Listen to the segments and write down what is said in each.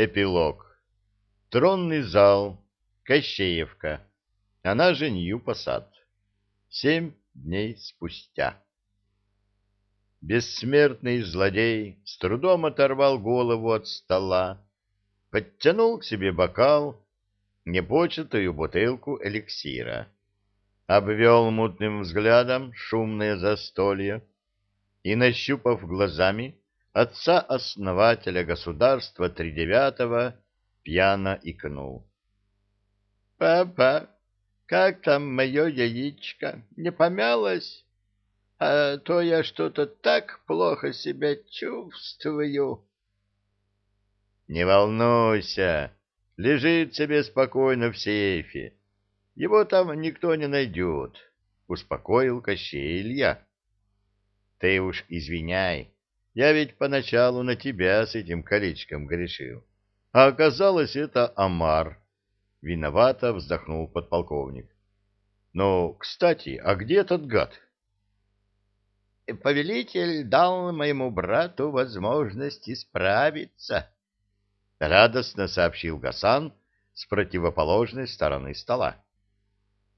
Эпилог. Тронный зал. Кощеевка. Она же Нью-Посад. Семь дней спустя. Бессмертный злодей с трудом оторвал голову от стола, подтянул к себе бокал, непочатую бутылку эликсира, обвел мутным взглядом шумное застолье и, нащупав глазами, отца-основателя государства Тридевятого пьяно икнул. — Папа, как там мое яичко? Не помялось? А то я что-то так плохо себя чувствую. — Не волнуйся, лежит себе спокойно в сейфе. Его там никто не найдет, — успокоил Кощей Илья. — Ты уж извиняй, я ведь поначалу на тебя с этим колечком грешил. А оказалось, это Амар. Виновато вздохнул подполковник. Ну, кстати, а где этот гад? Повелитель дал моему брату возможность исправиться. Радостно сообщил Гасан с противоположной стороны стола.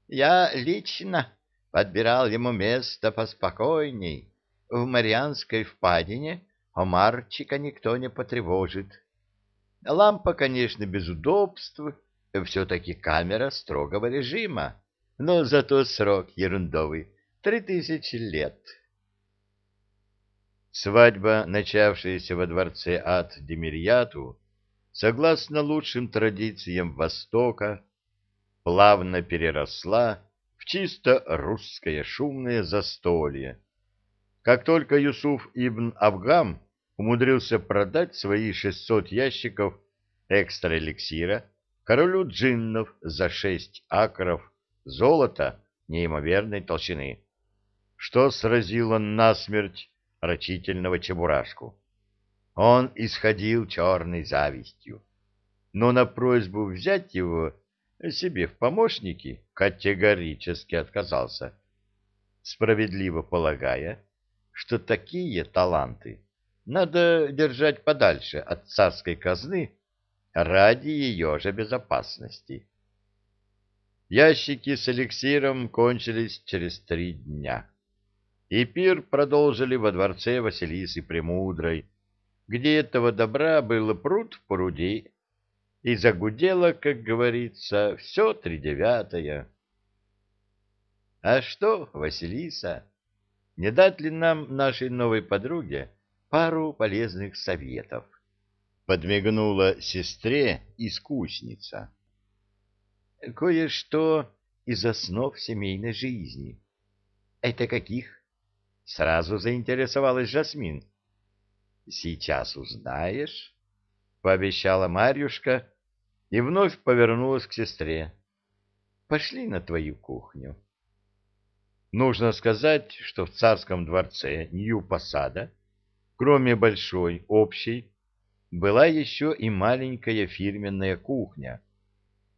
Я лично подбирал ему место поспокойней в Марианской впадине Омарчика никто не потревожит. Лампа, конечно, без удобств, все-таки камера строгого режима, но зато срок ерундовый — три тысячи лет. Свадьба, начавшаяся во дворце от Демирьяту, согласно лучшим традициям Востока, плавно переросла в чисто русское шумное застолье, как только Юсуф ибн Абгам умудрился продать свои 600 ящиков экстра-эликсира королю джиннов за 6 акров золота неимоверной толщины, что сразило насмерть рачительного чебурашку. Он исходил черной завистью, но на просьбу взять его себе в помощники категорически отказался, справедливо полагая, что такие таланты надо держать подальше от царской казны ради ее же безопасности. Ящики с эликсиром кончились через три дня, и пир продолжили во дворце Василисы Премудрой, где этого добра было пруд в пруди, и загудело, как говорится, все тридевятое. — А что, Василиса? Не дать ли нам нашей новой подруге пару полезных советов? Подмигнула сестре искусница. Кое-что из основ семейной жизни. Это каких? Сразу заинтересовалась Жасмин. Сейчас узнаешь, пообещала Марьюшка и вновь повернулась к сестре. Пошли на твою кухню. Нужно сказать, что в царском дворце Нью-Посада, кроме большой, общей, была еще и маленькая фирменная кухня,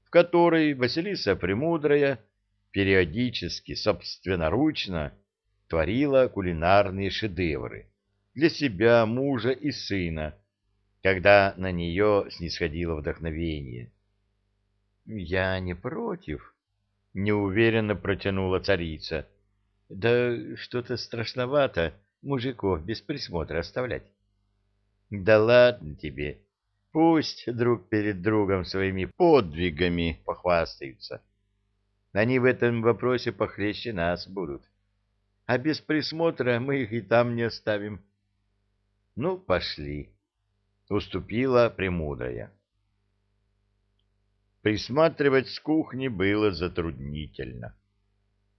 в которой Василиса Премудрая периодически, собственноручно, творила кулинарные шедевры для себя, мужа и сына, когда на нее снисходило вдохновение. — Я не против, — неуверенно протянула царица, — да что-то страшновато мужиков без присмотра оставлять. Да ладно тебе. Пусть друг перед другом своими подвигами похвастаются. Они в этом вопросе похлеще нас будут. А без присмотра мы их и там не оставим. Ну, пошли. Уступила премудрая. Присматривать с кухни было затруднительно.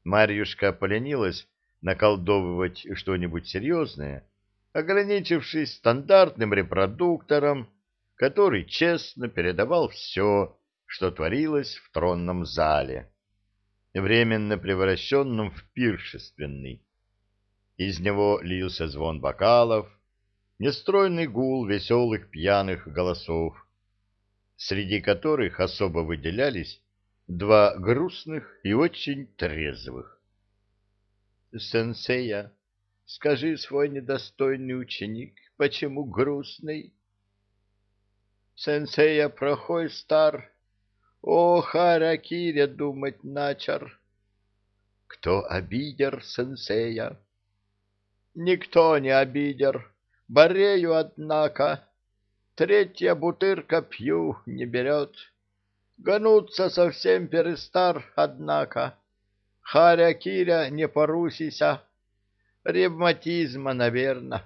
Марьюшка поленилась наколдовывать что-нибудь серьезное, ограничившись стандартным репродуктором, который честно передавал все, что творилось в тронном зале, временно превращенном в пиршественный. Из него лился звон бокалов, нестройный гул веселых пьяных голосов, среди которых особо выделялись два грустных и очень трезвых. «Сенсея, скажи свой недостойный ученик, почему грустный?» Сенсея прохой стар, о харакире думать начар. Кто обидер сенсея? Никто не обидер, борею, однако. Третья бутырка пью не берет. Гнуться совсем перестар, однако. Харя Киря не порусися. Ревматизма, наверно.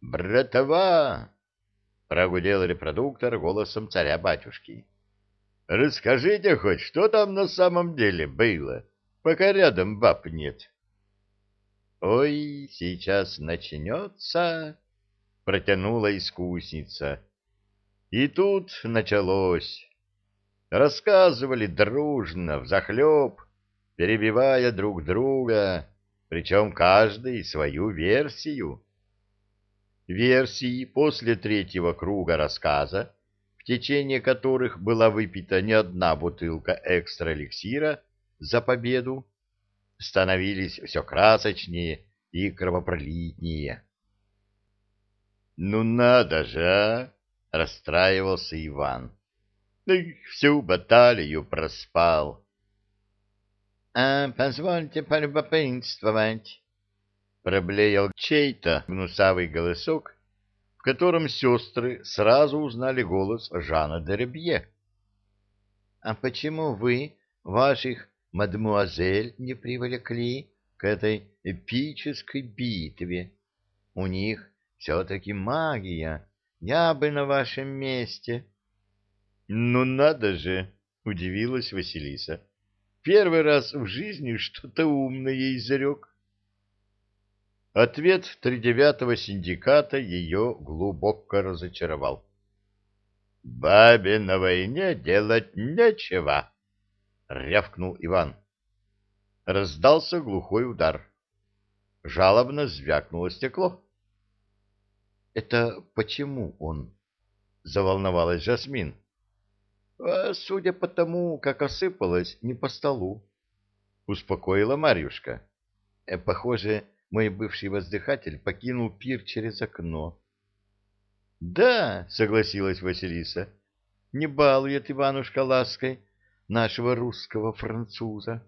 «Братова!» — прогудел репродуктор голосом царя-батюшки. «Расскажите хоть, что там на самом деле было, пока рядом баб нет». «Ой, сейчас начнется!» — протянула искусница. И тут началось. Рассказывали дружно, взахлеб, перебивая друг друга, причем каждый свою версию. Версии после третьего круга рассказа, в течение которых была выпита не одна бутылка экстра-эликсира за победу, становились все красочнее и кровопролитнее. «Ну надо же, а!» — расстраивался Иван. «Их всю баталию проспал». «А позвольте полюбопытствовать», — проблеял чей-то гнусавый голосок, в котором сестры сразу узнали голос Жана Деребье. «А почему вы ваших мадмуазель не привлекли к этой эпической битве. У них все-таки магия. Я бы на вашем месте. — Ну надо же! — удивилась Василиса. — Первый раз в жизни что-то умное изрек. Ответ тридевятого синдиката ее глубоко разочаровал. — Бабе на войне делать нечего! — рявкнул Иван. Раздался глухой удар. Жалобно звякнуло стекло. — Это почему он? — заволновалась Жасмин. — Судя по тому, как осыпалось, не по столу, — успокоила Марьюшка. Э, — Похоже, мой бывший воздыхатель покинул пир через окно. — Да, — согласилась Василиса, — не балует Иванушка лаской нашего русского француза.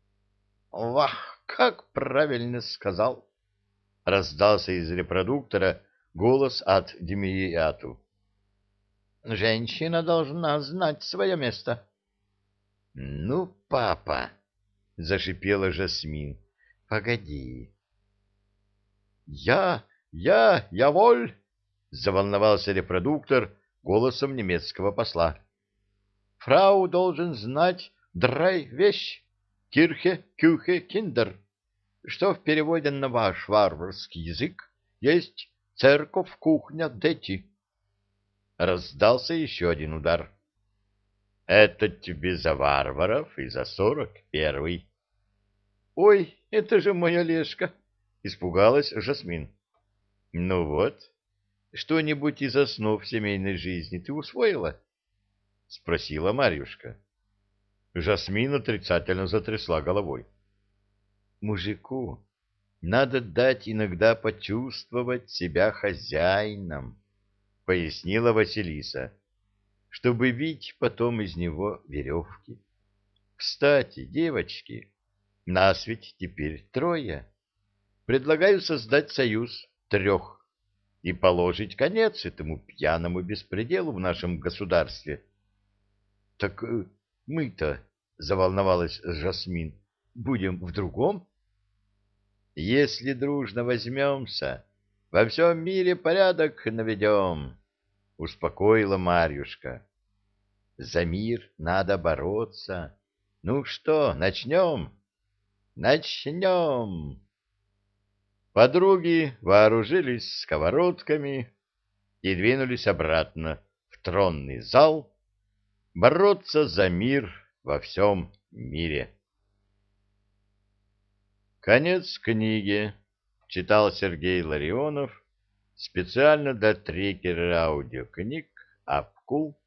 — Вах, как правильно сказал! — раздался из репродуктора голос от Демияту. — Женщина должна знать свое место. — Ну, папа! — зашипела Жасмин. — Погоди. — Я, я, я воль! — заволновался репродуктор голосом немецкого посла. Фрау должен знать драй вещь, кирхе, кюхе, киндер, что в переводе на ваш варварский язык есть церковь, кухня, дети. Раздался еще один удар. Это тебе за варваров и за сорок первый. Ой, это же моя Лешка! Испугалась Жасмин. Ну вот, что-нибудь из основ семейной жизни ты усвоила? — спросила Марьюшка. Жасмин отрицательно затрясла головой. — Мужику надо дать иногда почувствовать себя хозяином, — пояснила Василиса, — чтобы бить потом из него веревки. Кстати, девочки, нас ведь теперь трое. Предлагаю создать союз трех и положить конец этому пьяному беспределу в нашем государстве — так э, мы-то, — заволновалась Жасмин, — будем в другом? Если дружно возьмемся, во всем мире порядок наведем, — успокоила Марьюшка. За мир надо бороться. Ну что, начнем? Начнем! Подруги вооружились сковородками и двинулись обратно в тронный зал, бороться за мир во всем мире. Конец книги. Читал Сергей Ларионов специально для трекера аудиокниг апкул.ру